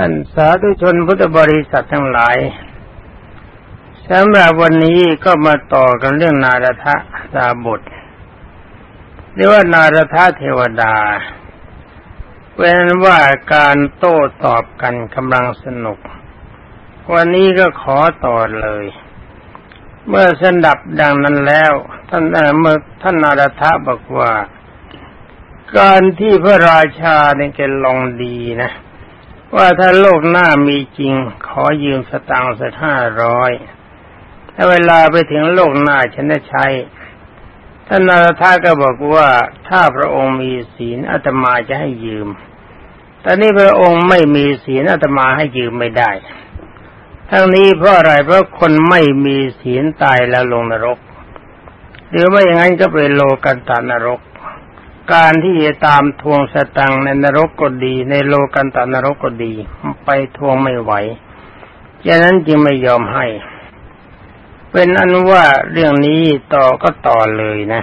ท่านสาธุชนพุทธบริษัททั้งหลายสำหรับวันนี้ก็มาต่อกันเรื่องนารทะดาบทเรียกว่านารทะเทวดาเป็นว่าการโต้ตอบกันกำลังสนุก วันนี้ก็ขอต่อเลย เมื่อสดับดังนั้นแล้ว ท่านเมื่อท่านนารทะบอกว่า การที่พระราชาเนี่ยแกลองดีนะ ว่าถ้าโลกหน้ามีจริง ขอยืมสตางค์สักห้าร้อยถ้าเวลาไปถึงโลกหน้าฉันจะใช้ท่านนารทาก็บอกว่าถ้าพระองค์มีศีลอาตมาจะให้ยืมแต่นี่พระองค์ไม่มีศีลอาตมาให้ยืมไม่ได้ ทั้งนี้เพราะอะไรเพราะคนไม่มีศีลตายแล้วลงนรก หรือไม่อย่างนั้นก็เป็นโลกันตานรก การที่จะตามทวงสตังในนรกก็ดี ในโลกันตานรกก็ดี ไปทวงไม่ไหวฉะนั้นจึงไม่ยอมให้ เป็นอันว่าเรื่องนี้ต่อก็ต่อเลยนะ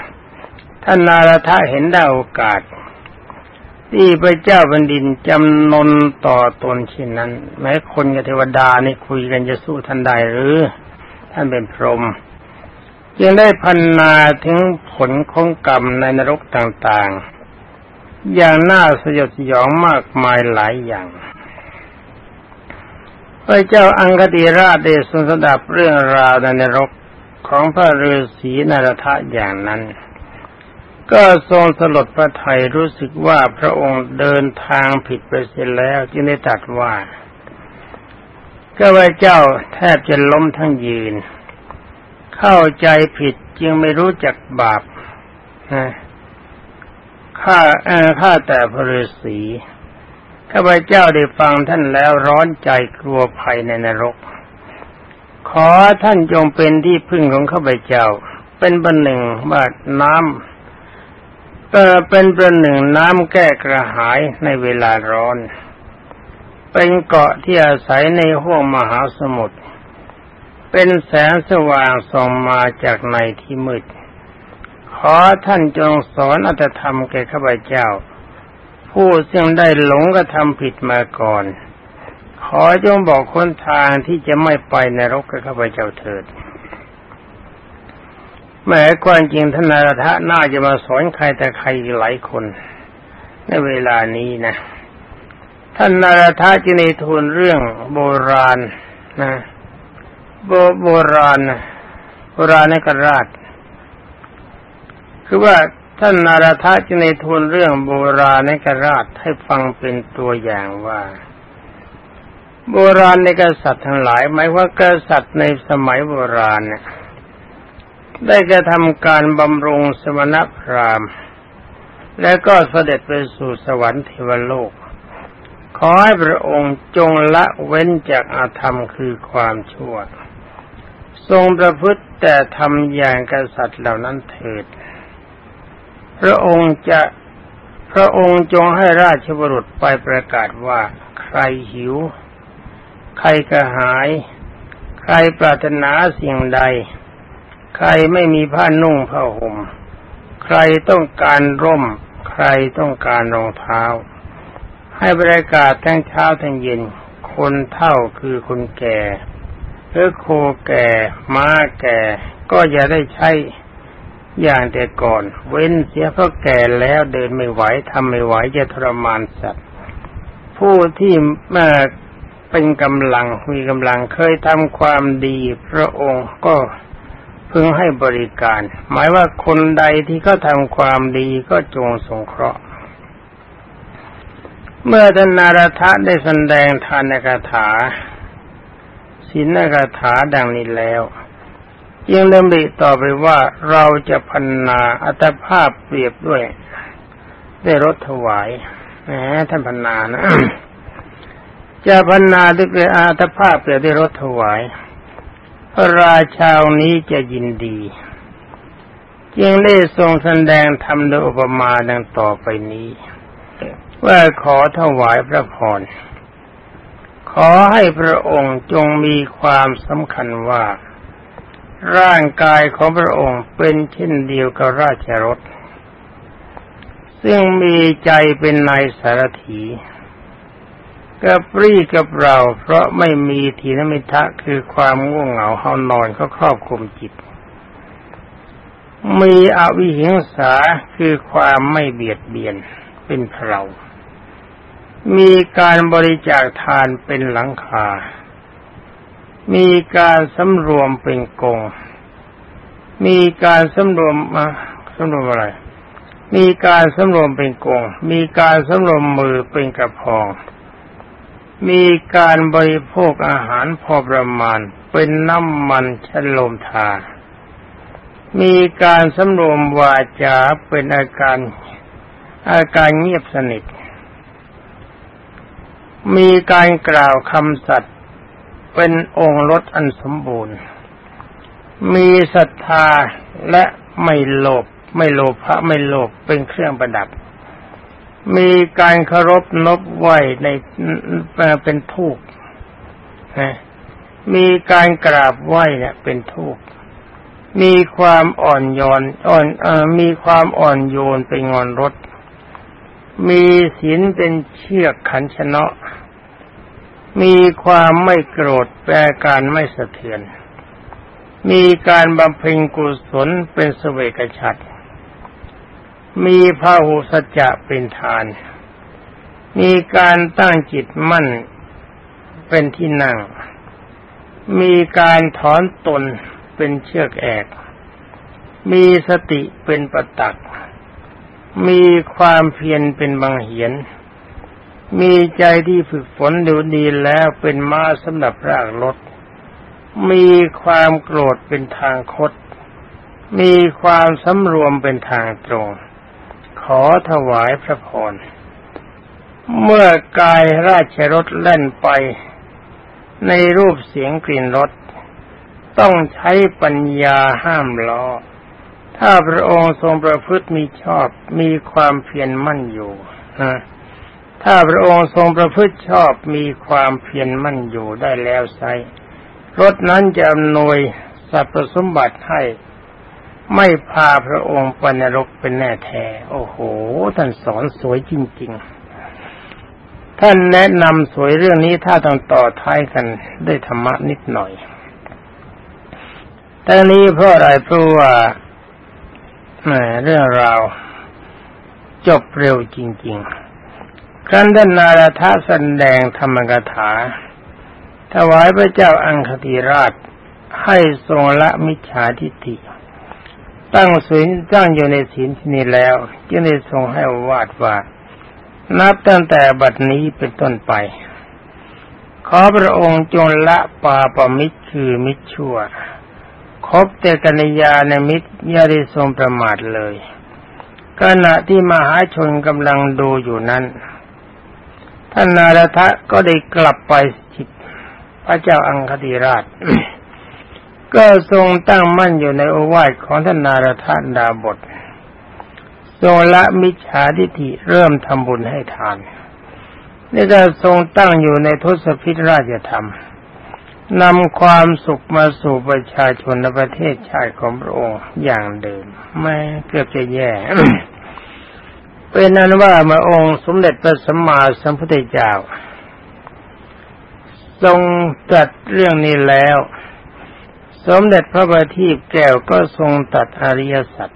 ท่านนารทะเห็นได้โอกาส ที่พระเจ้าแผ่นดินจำนนต่อตนเช่นนั้น แม้คนกับเทวดานี่คุยกันจะสู้ท่านได้หรือ ท่านเป็นพรหม ยังได้พันนาถึงผลของกรรมในนรกต่างๆ อย่างน่าสยดสยองมากมายหลายอย่างพระเจ้าอังคติราชได้ทรงสดับเรื่องราวในนรกของพระฤาษีนารทะอย่างนั้น ก็ทรงสลดพระไทยรู้สึกว่าพระองค์เดินทางผิดไปเสียแล้วจึงได้ตัดว่าก็ว่าเจ้าแทบจะล้มทั้งยืน เข้าใจผิดจึงไม่รู้จักบาปข้าข้าแต่พระฤาษีข้าพเจ้าได้ฟังท่านแล้วร้อนใจกลัวภัยในนรก ขอท่านจงเป็นที่พึ่งของข้าพเจ้า เป็นบันหนึ่งว่าน้ำเออเป็นประหนึ่งน้ำแก้กระหายในเวลาร้อน เป็นเกาะที่อาศัยในห้วงมหาสมุทร เป็นแสงสว่างส่องมาจากในที่มืด ขอท่านจงสอนอัตธรรมแก่ข้าพเจ้า ผู้ซึ่งได้หลงกระทำผิดมาก่อน ขอจงบอกคนทางที่จะไม่ไปในรกกับข้าพเจ้าเถิดแม้ความจริงท่านนารทะน่าจะมาสอนใครแต่ใครหลายคน ในเวลานี้นะ ท่านนารทะจึงในทูลเรื่องโบราณนะ โบโบราณโบราณนกราช คือว่าท่านนารทะจึงในทูลเรื่องโบราณนกราชให้ฟังเป็นตัวอย่างว่า โบราณในกษัตริย์ทั้งหลายหมายว่ากษัตริย์ในสมัยโบราณเนี่ยได้กระทำการบำรุงสมณพราหมณ์ และก็เสด็จไปสู่สวรรค์เทวโลก ขอให้พระองค์จงละเว้นจากอาธรรมคือความชั่ว ทรงประพฤติแต่ทำอย่างกษัตริย์เหล่านั้นเถิด พระองค์จะพระองค์จงให้ราชบุรุษไปประกาศว่าใครหิว ใครกระหาย ใครปรารถนาสิ่งใด ใครไม่มีผ้านุ่งผ้าห่ม ใครต้องการร่ม ใครต้องการรองเท้า ให้บริการทั้งเช้าทั้งเย็น คนเท่าคือคนแก่ หรือโคแก่ ม้าแก่ ก็อย่าได้ใช้อย่างแต่ก่อน เว้นเสียเพราะแก่แล้วเดินไม่ไหวทำไม่ไหวจะทรมานสัตว์ ผู้ที่มาเป็นกำลังมีกำลังเคยทำความดีพระองค์ก็พึงให้บริการ หมายว่าคนใดที่เขาทำความดีก็จงสงเคราะห์ เมื่อท่านนารทะได้แสดงทานคาถา ศีลคาถาดังนี้แล้วยังเริ่มริต่อไปว่าเราจะพันนาอัตภาพเปรียบด้วยได้รถถวายแหมท่านพันนานะ จะพันนาด้วยอัตภาพเปรียบด้วยรถถวายพระราชานี้จะยินดีจึงได้ทรงแสดงทำโดยอุปมาดังต่อไปนี้ ว่าขอถวายพระพร ขอให้พระองค์จงมีความสำคัญว่า ร่างกายของพระองค์เป็นเช่นเดียวกับราชรถ ซึ่งมีใจเป็นนายสารถีกระปรี้กับเราเพราะไม่มีทีนมิทะคือความง่วงเหงาเฮานอนเขาครอบคุมจิต มีอวิหิงสาคือความไม่เบียดเบียนเป็นเรา มีการบริจาคทานเป็นหลังคา มีการสำรวมเป็นกง มีการสำรวมมาสำรวมอะไร มีการสำรวมเป็นกง มีการสำรวมมือเป็นกระพอง มีการบริโภคอาหารพอประมาณ เป็นน้ำมันชโลมทา มีการสำรวมวาจาเป็นอาการอาการเงียบสนิท มีการกล่าวคำสัตย์เป็นองค์รถอันสมบูรณ์ มีศรัทธาและไม่โลภไม่โลภะไม่โลภเป็นเครื่องประดับ มีการเคารพนบไหวในเป็นทูกมีการกราบไหวเนี่ยเป็นทูกมีความอ่อนโยนอ่อนอมีความอ่อนโยนเป็นงอนรถ มีศีลเป็นเชือกขันชนะ มีความไม่โกรธแปลการไม่สะเทือน มีการบำเพ็ญกุศลเป็นสเวกฉัตรมีพระหุสัจจะเป็นทาน มีการตั้งจิตมั่นเป็นที่นั่ง มีการถอนตนเป็นเชือกแอก มีสติเป็นประตัก มีความเพียรเป็นบางเหียน มีใจที่ฝึกฝนดูดีแล้วเป็นม้าสำหรับรากรถ มีความโกรธเป็นทางคด มีความสำรวมเป็นทางตรง ขอถวายพระพร เมื่อกายราชรถเล่นไป ในรูปเสียงกลิ่นรสต้องใช้ปัญญาห้ามล้อ ถ้าพระองค์ทรงประพฤติมีชอบมีความเพียรมั่นอยู่นะ ถ้าพระองค์ทรงประพฤติชอบมีความเพียรมั่นอยู่ได้แล้วไซรถนั้นจะอำนวยสรรพสมบัติให้ ไม่พาพระองค์ไปนรกเป็นแน่แท้ โอ้โห ท่านสอนสวยจริง ๆ ท่านแนะนำสวยเรื่องนี้ถ้าต้องต่อท้ายกันด้วยธรรมะนิดหน่อยแต่นี้เพราะอะไรเพราะว่าเรื่องราวจบเร็วจริง ๆ ครั้นท่านนารทะแสดงธรรมกถา ถวายพระเจ้าอังคติราชให้ทรงละมิจฉาทิฏฐิตั้งศีลตั้งอยู่ในศีลที่นี้แล้ว จึงได้ทรงให้วาดว่านับตั้งแต่บัดนี้เป็นต้นไป ขอพระองค์จงละปาปมิตรคือมิตรชั่ว คบแต่กัญญาในมิตรย่าได้ทรงประมาทเลยขณะที่มหาชนกำลังดูอยู่นั้น ท่านนารทะก็ได้กลับไปจิตพระเจ้าอังคติราช ก็ทรงตั้งมั่นอยู่ในโอวาทของท่านนารทะดาบททรงละมิจฉาทิฏฐิเริ่มทำบุญให้ทานนี่ก็ทรงตั้งอยู่ในทศพิธราชธรรมนำความสุขมาสู่ประชาชนในประเทศชาติของพระองค์อย่างเดิม ไม่เกือบจะแย่ เป็นนั้นว่ามาองค์สมเด็จพระสัมมาสัมพุทธเจ้า ทรงตัดเรื่องนี้แล้ว สมเด็จพระบัณฑิตแก้วก็ทรงตัดอริยสัจ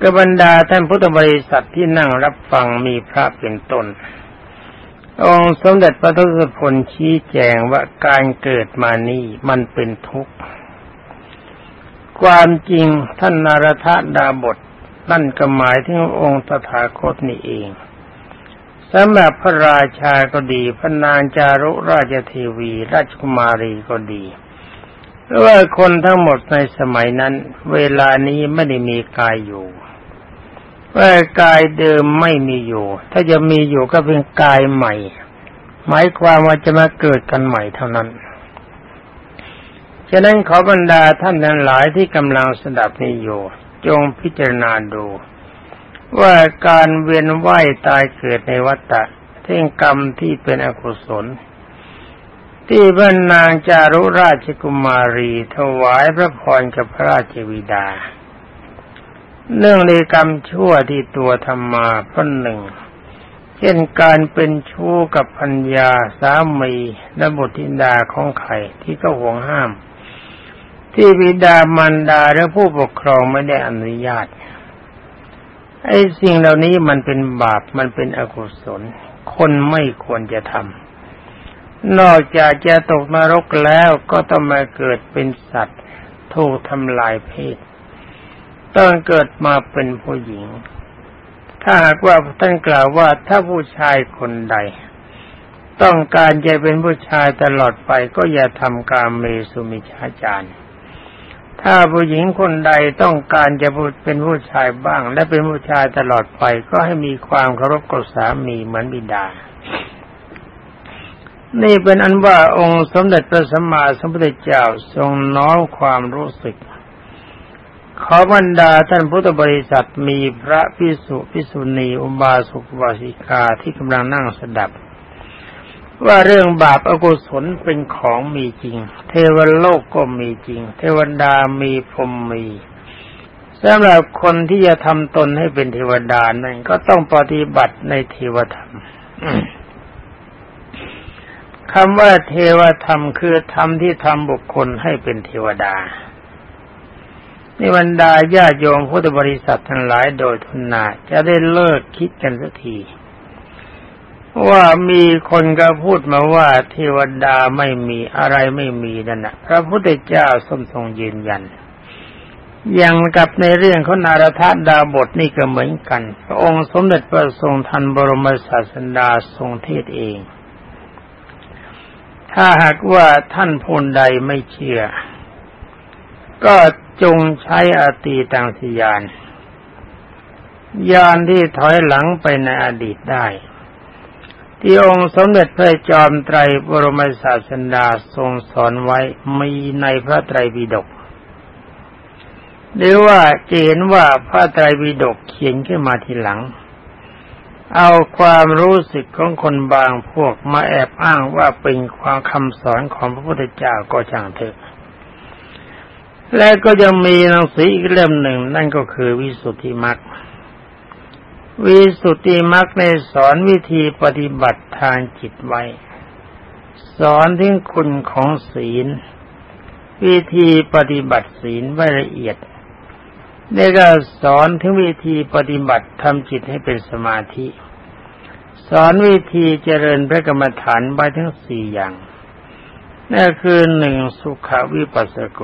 กบรรดาท่านพุทธบริษัทที่นั่งรับฟังมีพระเป็นต้น องค์สมเด็จพระทศพลชี้แจงว่าการเกิดมานี้มันเป็นทุกข์ ความจริงท่านนารทดาบท นั่นก็หมายถึงองค์ตถาคตนี่เองสำหรับพระราชาก็ดี พระนางจารุราชเทวี ราชกุมารีก็ดีหรือว่าคนทั้งหมดในสมัยนั้น เวลานี้ไม่ได้มีกายอยู่ว่ากายเดิมไม่มีอยู่ ถ้าจะมีอยู่ก็เป็นกายใหม่ หมายความว่าจะมาเกิดกันใหม่เท่านั้น ฉะนั้นขอบรรดาท่านทั้งหลายที่กำลังสดับนี้อยู่ จงพิจารณาดู ว่าการเวียนว่ายตายเกิดในวัฏฏะเท่งกรรมที่เป็นอกุศล ที่พระนางจารุราชกุมารีถวายพระพรกับพระราชวิดาเนื่องในกรรมชั่วที่ตัวทำมาพ้นหนึ่งเช่นการเป็นชู้กับพัญญาสามีและบุตรธิดาของใครที่ก็ห่วงห้าม ที่บิดามารดาและผู้ปกครองไม่ได้อนุญาตไอ้สิ่งเหล่านี้มันเป็นบาปมันเป็นอกุศล คนไม่ควรจะทำนอกจากจะตกนรกแล้วก็ต้องมาเกิดเป็นสัตว์ถูกทำลายเพศต้องเกิดมาเป็นผู้หญิง ถ้าหากว่าท่านกล่าวว่าถ้าผู้ชายคนใด ต้องการจะเป็นผู้ชายตลอดไปก็อย่าทำการเมสุมิชาจารย์ ถ้าผู้หญิงคนใดต้องการจะเป็นผู้ชายบ้าง และเป็นผู้ชายตลอดไปก็ให้มีความเคารพกับสามีเหมือนบิดา นี่เป็นอันว่าองค์สมเด็จพระสัมมาสัมพุทธเจ้าทรงน้อมความรู้สึก ขอบรรดาท่านพุทธบริษัทมีพระพิสุพิสุณีอุบาสุกบาสิกาที่กำลังนั่งสดับ ว่าเรื่องบาปอกุศลเป็นของมีจริง เทวโลกก็มีจริง เทวดามีพรมมีสำหรับคนที่จะทำตนให้เป็นเทวดานั่นก็ต้องปฏิบัติในเทวธรรมคำว่าเทวธรรมคือธรรมที่ทำบุคคลให้เป็นเทวดานิบรรดาญาโยมพุทธบริษัททั้งหลายโดยทุนนาจะได้เลิกคิดกันสักที ว่ามีคนก็พูดมาว่าเทวดาไม่มีอะไรไม่มีนั่นนะพระพุทธเจ้าทรงทรงยืนยัน อย่างกับในเรื่องของนารทดาบทนี่ก็เหมือนกัน พระองค์สมเด็จพระทรงทันบรมศาสดาทรงเทศเอง ถ้าหากว่าท่านพูนใดไม่เชื่อ ก็จงใช้อตีตังสยานยานที่ถอยหลังไปในอดีตได้ ที่องค์สมเด็จพระจอมไตรบรมศาสดาทรงสอนไว้มีในพระไตรปิฎกหรือว่าจะเห็นว่าพระไตรปิฎกเขียนขึ้นมาทีหลัง เอาความรู้สึกของคนบางพวกมาแอบอ้างว่าเป็นความคำสอนของพระพุทธเจ้าก็ช่างเถอะและก็ยังมีหนังสืออีกเล่มหนึ่งนั่นก็คือวิสุทธิมรรค วิสุทธิมรรคในสอนวิธีปฏิบัติทางจิตไว้ สอนถึงคุณของศีล วิธีปฏิบัติศีลไว้ละเอียดได้ก็สอนถึงวิธีปฏิบัติทำจิตให้เป็นสมาธิ สอนวิธีเจริญพระกรรมฐานไว้ทั้งสี่อย่างนั่นคือหนึ่งสุขวิปัสสโก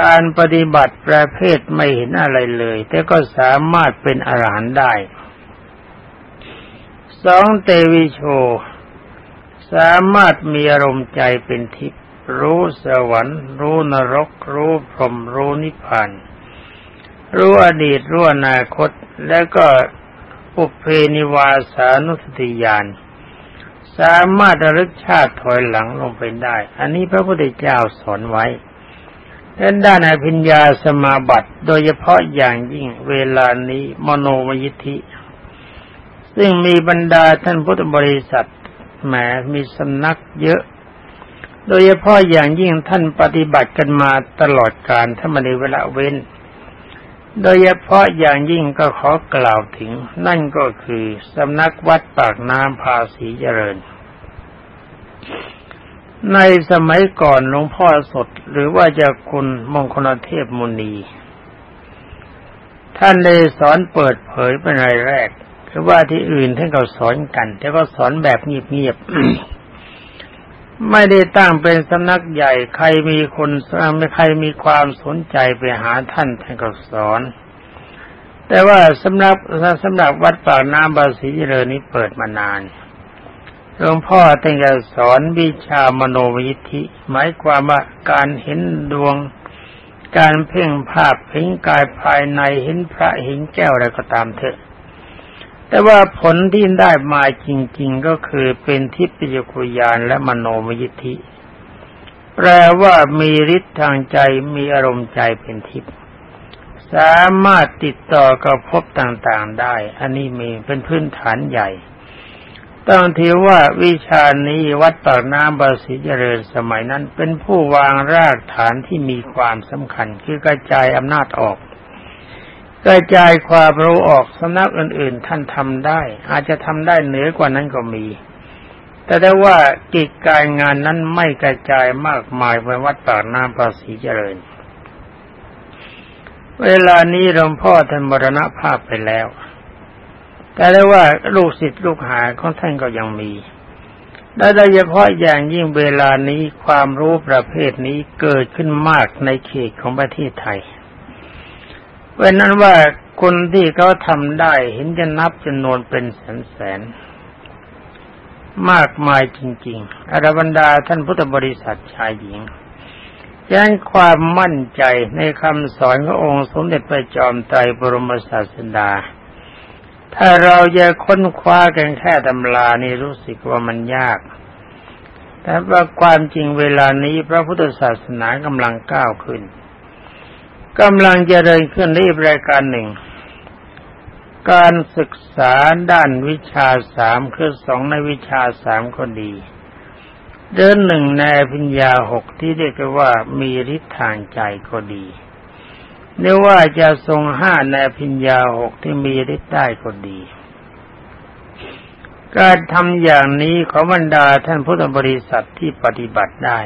การปฏิบัติประเภทไม่เห็นอะไรเลย แต่ก็สามารถเป็นอรหันต์ได้ สองเตวิโช สามารถมีอารมณ์ใจเป็นทิพย์รู้สวรรค์ รู้นรก รู้พรหมรู้นิพพานรู้อดีตรู้อนาคต แล้วก็ปุเพนิวาสานุสติญาณสามารถระลึกชาติถอยหลังลงไปได้ อันนี้พระพุทธเจ้าสอนไว้ ดังด้านอภิญญาสมาบัติ โดยเฉพาะอย่างยิ่งเวลานี้มโนมยิทธิ ซึ่งมีบรรดาท่านพุทธบริษัทแหมมีสำนักเยอะ โดยเฉพาะอย่างยิ่งท่านปฏิบัติกันมาตลอดการถ้ามาในเวลาเว้น โดยเฉพาะอย่างยิ่งก็ขอกล่าวถึง นั่นก็คือสำนักวัดปากน้ำภาษีเจริญ ในสมัยก่อนหลวงพ่อสดหรือว่าจะคุณมงคลเทพมุนี ท่านได้สอนเปิดเผยเป็นรายแรกคือว่าที่อื่นท่านก็สอนกัน แต่ก็สอนแบบเงียบๆไม่ได้ตั้งเป็นสำนักใหญ่ใครมีคนไม่ใครมีความสนใจไปหาท่านท่านก็สอน แต่ว่าสำหรับสำหรับวัดปากน้ำบาสีเจริญนี้เปิดมานาน หลวงพ่อตั้งแต่สอนวิชามโนวิธิ หมายความว่าการเห็นดวง การเพ่งภาพเห็นกายภายในเห็นพระเห็นแก้วอะไรก็ตามเถอะ แต่ว่าผลที่ได้มาจริง ๆ ก็คือเป็นทิพยคุยานและมโนวิธิ แปลว่ามีฤทธิ์ทางใจมีอารมณ์ใจเป็นทิพย์สามารถติดต่อกับพบต่างๆได้ อันนี้มีเป็นพื้นฐานใหญ่ ต้องถือว่าวิชานี้วัดปากน้ำบาสีเจริญสมัยนั้น เป็นผู้วางรากฐานที่มีความสำคัญ คือกระจายอำนาจออก กระจายความรู้ออกสำนักอื่น ๆ ท่านทำได้ อาจจะทำได้เหนือกว่านั้นก็มี แต่ได้ว่ากิจการงานนั้นไม่กระจายมากมายไปวัดปากน้ำภาษีเจริญ เวลานี้หลวงพ่อท่านมรณภาพไปแล้ว แต่ได้ว่าลูกศิษย์ลูกหาของท่านก็ยังมีและโดยเฉพาะอย่างยิ่งเวลานี้ความรู้ประเภทนี้เกิดขึ้นมากในเขตของประเทศไทยเพราะนั้นว่าคนที่เขาทำได้เห็นจะนับจำนวนเป็นแสนแสนมากมายจริงๆอรบรรดาท่านพุทธบริษัทชายหญิงแจ้งความมั่นใจในคำสอนขององค์สมเด็จพระจอมไตรบรมศาสดา ถ้าเราจะค้นคว้ากันแค่ตำรานี่รู้สึกว่ามันยาก แต่ว่าความจริงเวลานี้พระพุทธศาสนากำลังก้าวขึ้นกำลังจะเดินขึ้นรีบรายการหนึ่ง การศึกษาด้านวิชาสามคือสองในวิชาสามก็ดี เดินหนึ่งในพิญญาหกที่เรียกว่ามีฤทธิ์ทางใจก็ดี เรียกว่าจะทรงห้าในพิญญาหกที่มีฤทธิ์ได้ก็ดี การทำอย่างนี้ของบรรดาท่านพุทธบริษัทที่ปฏิบัติได้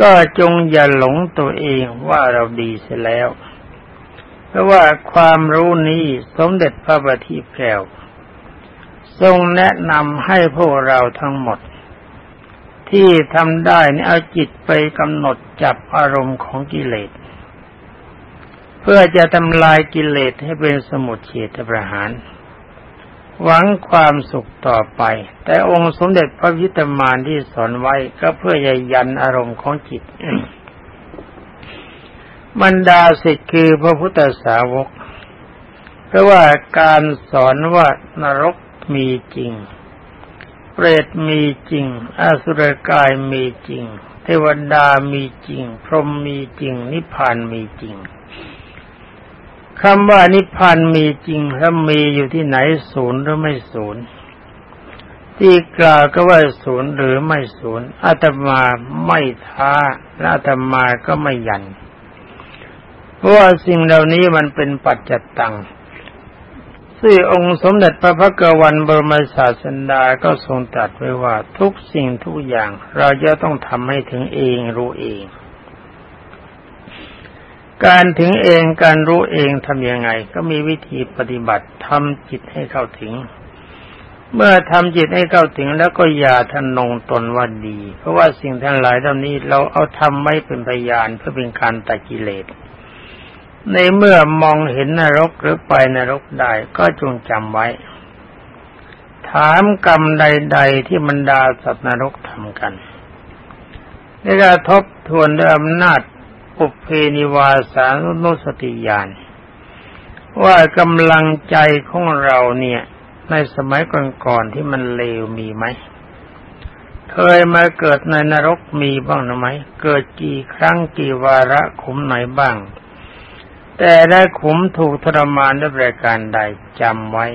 ก็จงอย่าหลงตัวเองว่าเราดีเสียแล้ว เพราะว่าความรู้นี้สมเด็จพระบัณฑิตแก้วทรงแนะนำให้พวกเราทั้งหมด ที่ทำได้นี่เอาจิตไปกำหนดจับอารมณ์ของกิเลส พื่อจะทำลายกิเลสให้เป็นสมุทเฉทประหาร หวังความสุขต่อไป แต่องค์สมเด็จพระวิตามานที่สอนไว้ก็เพื่อยัยันอารมณ์ของจิตบรรดาสิทธิ์คือพระพุทธสาวก เพราะว่าการสอนว่านรกมีจริง เปรตมีจริง อสุรกายมีจริง เทวดามีจริง พรหมมีจริง นิพพานมีจริง คำว่านิพพานมีจริงแล้วมีอยู่ที่ไหนศูนย์หรือไม่ศูนย์ที่กล่าวก็ว่าศูนย์หรือไม่ศูนย์อาตมาไม่ท้าและอาตมาก็ไม่ยัน เพราะว่าสิ่งเหล่านี้มันเป็นปัจจตังซึ่งองค์สมเด็จพระพักวันบรมศาสดาก็ทรงตรัสไว้ว่าทุกสิ่งทุกอย่างเราจะต้องทำให้ถึงเองรู้เอง การถึงเองการรู้เองทำยังไง ก็มีวิธีปฏิบัติทำจิตให้เข้าถึง เมื่อทำจิตให้เข้าถึงแล้วก็อย่าทนงตนว่าดี เพราะว่าสิ่งทั้งหลายเหล่านี้เราเอาทำไม่เป็นพยานเพื่อเป็นการตัดกิเลส ในเมื่อมองเห็นนรกหรือไปนรกได้ก็จงจำไว้ ถามกรรมใด ๆ ที่บรรดาสัตว์นรกทำกันในการทบทวนด้วยอำนาจ ปุเพนิวาสานุสติญาณว่ากำลังใจของเราเนี่ย ในสมัยก่อนๆที่มันเลวมีไหมเคยมาเกิดในนรกมีบ้างหรือไหมเกิดกี่ครั้งกี่วาระขุมไหนบ้าง แต่ได้ขุมถูกทรมานด้วยประการใดจำไว้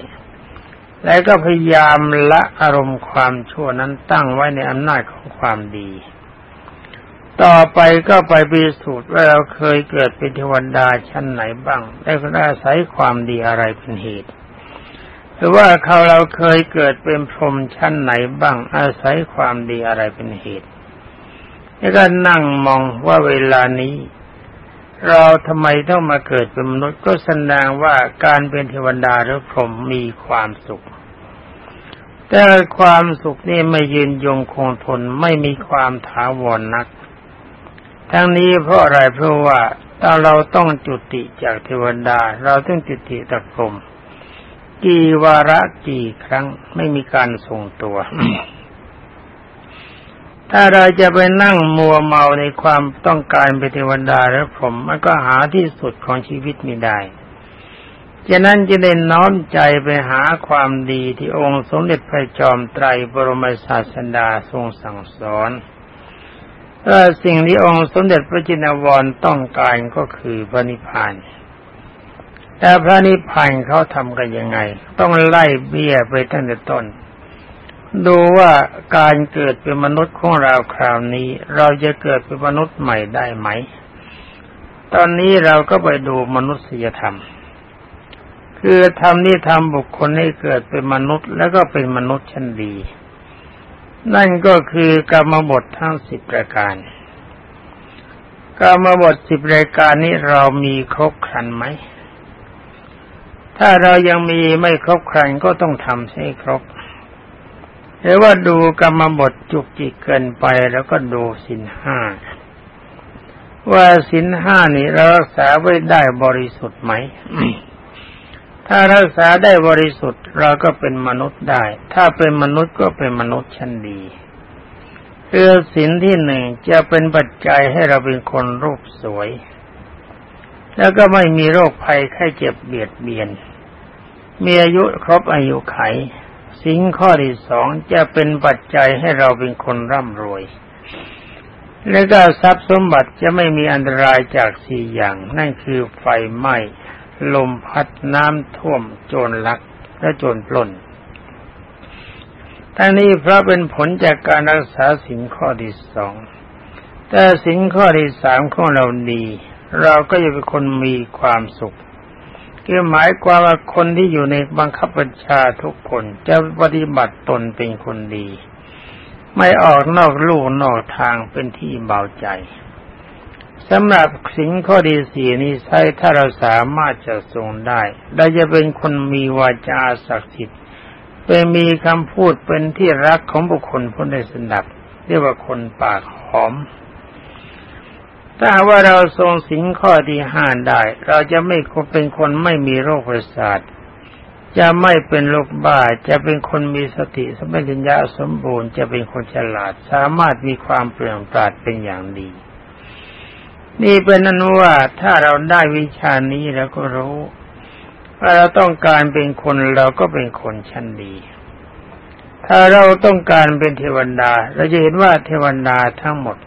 และก็พยายามละอารมณ์ความชั่วนั้นตั้งไว้ในอำนาจของความดี ต่อไปก็ไปพิสูจน์ว่าเราเคยเกิดเป็นเทวดาชั้นไหนบ้าง ได้ก็อาศัยความดีอะไรเป็นเหตุ หรือว่าเขาเราเคยเกิดเป็นพรหมชั้นไหนบ้าง อาศัยความดีอะไรเป็นเหตุ แล้วก็นั่งมองว่าเวลานี้ เราทำไมต้องมาเกิดเป็นมนุษย์ก็แสดงว่าการเป็นเทวดาหรือพรหมมีความสุขแต่ความสุขนี่ไม่ยืนยงคงทนไม่มีความถาวรนัก ทั้งนี้เพราะอะไรเพราะว่าถ้าเราต้องจุติจากเทวดา เราต้องจุติตะกรมกี่วาระกี่ครั้งไม่มีการทรงตัว ถ้าเราจะไปนั่งมัวเมาในความต้องการเป็นเทวดาแล้วผมมันก็หาที่สุดของชีวิตไม่ได้ฉะนั้นจะได้น้อมใจไปหาความดีที่องค์สมเด็จพระจอมไตรบรมศาสดาทรงสั่งสอน สิ่งที่องค์สมเด็จพระจินวรต้องการก็คือพระนิพพาน แต่พระนิพพานเขาทำกันยังไง ต้องไล่เบี้ยไปตั้งแต่ต้น ดูว่าการเกิดเป็นมนุษย์ของเราคราวนี้ เราจะเกิดเป็นมนุษย์ใหม่ได้ไหม ตอนนี้เราก็ไปดูมนุษยธรรม คือธรรมที่ทำบุคคลให้เกิดเป็นมนุษย์แล้วก็เป็นมนุษย์ชั้นดี นั่นก็คือกรรมบททั้งสิบประการกรรมบทสิบรายการนี้เรามีครบครันไหม ถ้าเรายังมีไม่ครบครันก็ต้องทำให้ครบหรือว่าดูกรรมบทจุกจิกเกินไปแล้วก็ดูสินห้า ว่าสินห้านี่เรารักษาไว้ได้บริสุทธิ์ไหม ถ้ารักษาได้บริสุทธิ์เราก็เป็นมนุษย์ได้ ถ้าเป็นมนุษย์ก็เป็นมนุษย์ชั้นดีคือสินที่หนึ่งจะเป็นปัจจัยให้เราเป็นคนรูปสวย แล้วก็ไม่มีโรคภัยไข้เจ็บเบียดเบียน มีอายุครบอายุไข สิ่งข้อที่สองจะเป็นปัจจัยให้เราเป็นคนร่ำรวย และก็ทรัพย์สมบัติจะไม่มีอันตรายจากสี่อย่าง นั่นคือไฟไหม้ ลมพัดน้ำท่วม โจรลักและโจรปล้นทั้งนี้เพราะเป็นผลจากการรักษาสิ่งข้อที่สอง แต่สิ่งข้อที่สามของเราดี เราก็จะเป็นคนมีความสุขคือหมายความว่าคนที่อยู่ในบังคับบัญชาทุกคนจะปฏิบัติตนเป็นคนดี ไม่ออกนอกลู่นอกทางเป็นที่เบาใจ สำหรับสิ่งข้อดีสี่นี้ใช้ถ้าเราสามารถจะทรงได้เราจะเป็นคนมีวาจาศักดิ์สิทธิ์เป็นมีคำพูดเป็นที่รักของบุคคลผู้ใดสนับ เรียกว่าคนปากหอม ถ้าว่าเราทรงสิ่งข้อที่ห้าได้ เราจะไม่เป็นคนไม่มีโรคประสาทจะไม่เป็นโรคบ้า จะเป็นคนมีสติสมัญญาสมบูรณ์ จะเป็นคนฉลาด สามารถมีความเปลี่ยนปราดเป็นอย่างดี นี่เป็นนั้นว่าถ้าเราได้วิชานี้แล้วก็รู้ว่าเราต้องการเป็นคนเราก็เป็นคนชั้นดี ถ้าเราต้องการเป็นเทวดา เราจะเห็นว่าเทวดาทั้งหมด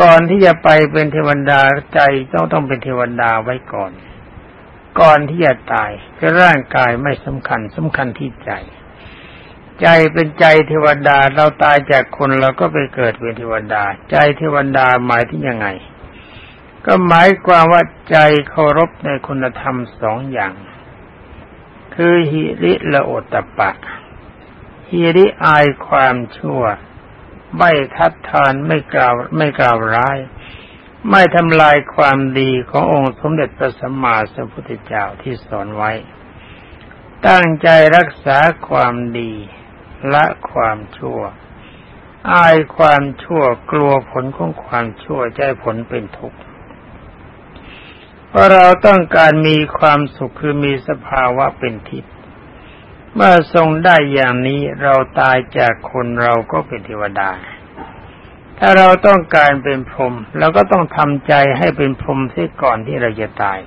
ก่อนที่จะไปเป็นเทวดาใจต้องต้องเป็นเทวดาไว้ก่อน ก่อนที่จะตายคือร่างกายไม่สำคัญสำคัญที่ใจ ใจเป็นใจเทวดาเราตายจากคนเราก็ไปเกิดเป็นเทวดา ใจเทวดาหมายที่ยังไง ก็หมายความว่าใจเคารพในคุณธรรมสองอย่าง คือฮิริละโอตปะฮิริอายความชั่ว ไม่ทัดทานไม่กล่าวไม่กล่าวร้าย ไม่ทำลายความดีขององค์สมเด็จพระสัมมาสัมพุทธเจ้าที่สอนไว้ ตั้งใจรักษาความดีละความชั่ว อายความชั่วกลัวผลของความชั่วใจผลเป็นทุกข์ เพราะเราต้องการมีความสุขคือมีสภาวะเป็นทิพย์เมื่อทรงได้อย่างนี้เราตายจากคนเราก็เป็นเทวดา ถ้าเราต้องการเป็นพรหมเราก็ต้องทำใจให้เป็นพรหมที่ก่อนที่เราจะตาย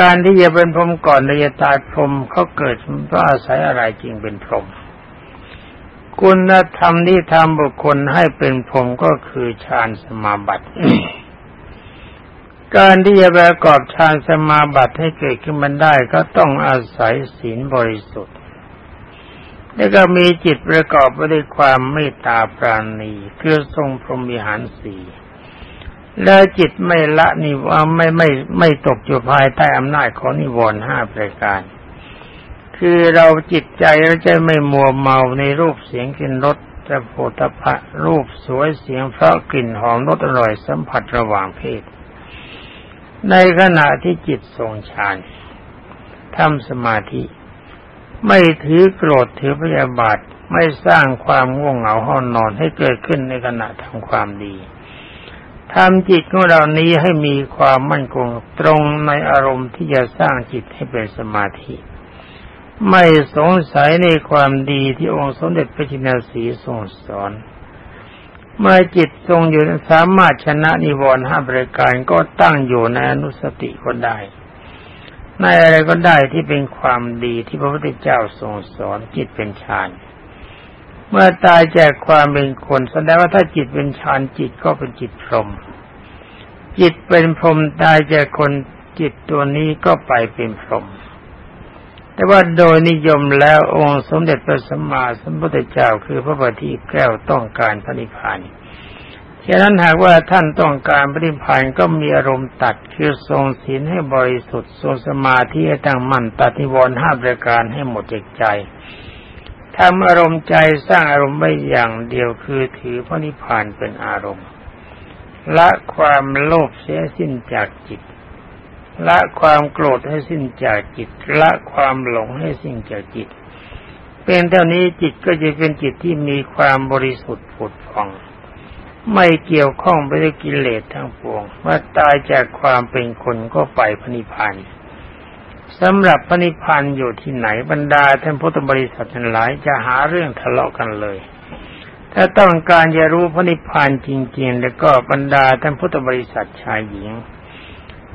การที่จะเป็นพรหมก่อนเราจะตายพรหมเขาเกิดเพราะอาศัยอะไรจริงเป็นพรหมคุณธรรมที่ทำบุคคลให้เป็นพรหมก็คือฌานสมาบัติ การที่จะประกอบฌานสมาบัติให้เกิดขึ้นมันได้ก็ต้องอาศัยศีลบริสุทธิ์ แล้วก็มีจิตประกอบไปด้วยความเมตตาปราณีคือทรงพรหมิหารสีและจิตไม่ละนิวไม่ไม่ไม่ตกอยู่ภายใต้อำนาจของนิวรณ์ห้าประการ คือเราจิตใจเราจะไม่มัวเมาในรูปเสียงกลิ่นรสจะโผฏฐะรูปสวยเสียงเพราะกลิ่นหอมรสอร่อยสัมผัสระหว่างเพศ ในขณะที่จิตทรงฌานทำสมาธิ ไม่ถือโกรธถือพยาบาทไม่สร้างความง่วงเหงาห้อนนอนให้เกิดขึ้นในขณะทำความดีทำจิตของเรานี้ให้มีความมั่นคงตรงในอารมณ์ที่จะสร้างจิตให้เป็นสมาธิ ไม่สงสัยในความดีที่องค์สมเด็จพระจินสีทรงสอน เมื่อจิตทรงอยู่สามารถชนะนิวรณ์ห้าบริการก็ตั้งอยู่ในอนุสติก็ได้ ในอะไรก็ได้ที่เป็นความดีที่พระพุทธเจ้าทรงสอนจิตเป็นฌานเมื่อตายจากความเป็นคนแสดงว่าถ้าจิตเป็นฌานจิตก็เป็นจิตพรหมจิตเป็นพรหมตายจากคนจิตตัวนี้ก็ไปเป็นพรหม แต่ว่าโดยนิยมแล้วองค์สมเด็จพระสัมมาสัมพุทธเจ้าคือพระบัณฑิตแก้วต้องการพระนิพพานฉะนั้นหากว่าท่านต้องการปฏิพันก็มีอารมณ์ตัดคือทรงศีลให้บริสุทธิ์ทรงสมาธิให้ตั้งมั่นตัดนิวรณ์ห้าประการให้หมดจากใจทำอารมณ์ใจสร้างอารมณ์ไว้อย่างเดียวคือถือพระนิพพานเป็นอารมณ์ละความโลภเสียสิ้นจากจิต ละความโกรธให้สิ้นจากจิต ละความหลงให้สิ้นจากจิต เป็นเท่านี้จิตก็จะเป็นจิตที่มีความบริสุทธิ์ผุดผ่อง ไม่เกี่ยวข้องไปด้วยกิเลสทั้งปวงว่าตายจากความเป็นคนก็ไปพระนิพพานสำหรับพระนิพพานอยู่ที่ไหนบรรดาท่านพุทธบริษัททั้งหลายจะหาเรื่องทะเลาะกันเลย ถ้าต้องการจะรู้พระนิพพานจริงๆ แล้วก็บรรดาท่านพุทธบริษัทชายหญิง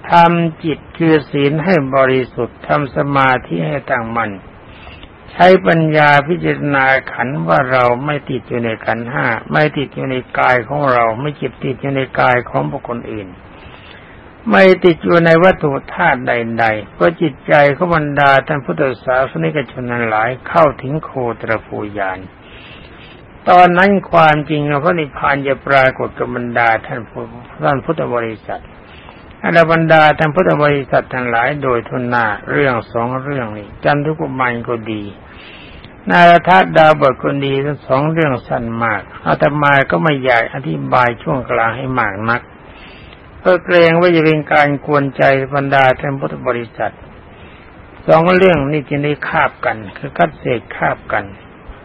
ทำจิตคือศีลให้บริสุทธิ์ทำสมาธิให้ตั้งมัน่นใช้ปัญญาพิจารณาขันว่าเราไม่ติดอยู่ในขันห้าไม่ติดอยู่ในกายของเราไม่จิตติดอยู่ในกายของบุคคลอื่น ไม่ติดอยู่ในวัตถุธาตุใดๆเพราะจิตใจของบรรดาท่านพุทธศาสนิกชนนั้นหลายเข้าถึงโคตรภูยานตอนนั้นความจริงพระนิพพานจะปรากฏกับบรรดาท่านท่านพุทธบริษัท อรบรรดาท่านพุทธบริษัททั้งหลายโดยทุนนาเรื่องสองเรื่องนี้จันทุกุมันก็ดี นาราธาดาบทก็ดีทั้งสองเรื่องสั้นมากอาตมาก็ไม่อยากอธิบายช่วงกลางให้มากนักเพื่อเกรงว่าจะเป็นการกวนใจบรรดาท่านพุทธบริษัทสองเรื่องนี้จะได้คาบกัน คือคัดเศษคาบกัน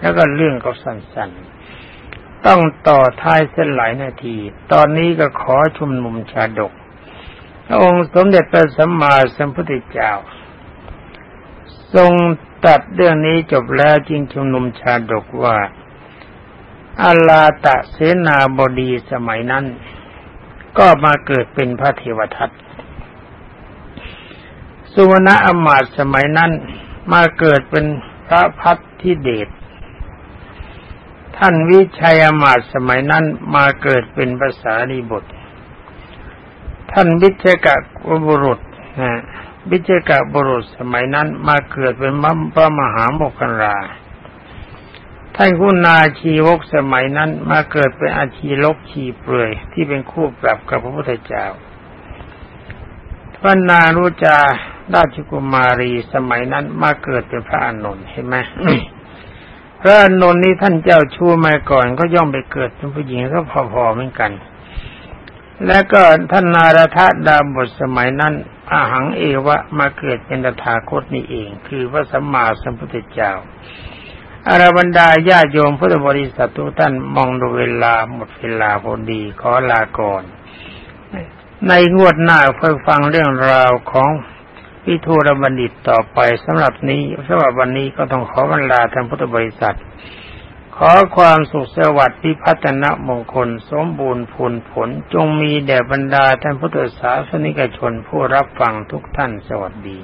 แล้วก็เรื่องก็สั้นๆ ต้องต่อท้ายเส้นหลายนาที ตอนนี้ก็ขอชุมนุมชาดก องค์สมเด็จพระสัมมาสัมพุทธเจ้า ทรงตัดเรื่องนี้จบแล้วจึงชุมนุมชาดกว่าอาลาตะเสนาบดีสมัยนั้น ก็มาเกิดเป็นพระเทวทัตสุวรรณอมาตสมัยนั้น มาเกิดเป็นพระพัฒที่เดชท่านวิชัยอมาตสมัยนั้นมาเกิดเป็นภาษาลีบท ท่านวิเชกะบุรุษนะวิเชกะบุรุษสมัยนั้นมาเกิดเป็นมัมพระมหาโมกขราท่านคุณนาชีวกสมัยนั้นมาเกิดเป็นอาชีลกชีเปลือยที่เป็นคู่ปรับกับพระพุทธเจ้าพระนารุจาราชกุมารีสมัยนั้นมาเกิดเป็นพระอานนท์เห็นไหมพระอานนท์นี้ท่านเจ้าชู้มาก่อนก็ย่อมไปเกิดเป็นผู้หญิงก็พอๆเหมือนกัน และก็ท่านนารทะดาบทสมัยนั้นอาหังเอวะมาเกิดเป็นตถาคตนี่เอง คือพระสัมมาสัมพุทธเจ้าอารบรรดาญาโยมพุทธบริษัททุกท่านมองดูเวลาหมดเวลาพอดีขอลาก่อน ในงวดหน้าเพื่อฟังเรื่องราวของพิทูรบัณฑิตต่อไปสำหรับนี้สำหรับวันนี้ก็ต้องขอบรรดาท่านพุทธบริษัท ขอความสุขสวัสดิ์พิพัฒนมงคลสมบูรณ์ผลผลจงมีแด่บรรดาท่านพุทธศาสนิกชนผู้รับฟังทุกท่านสวัสดี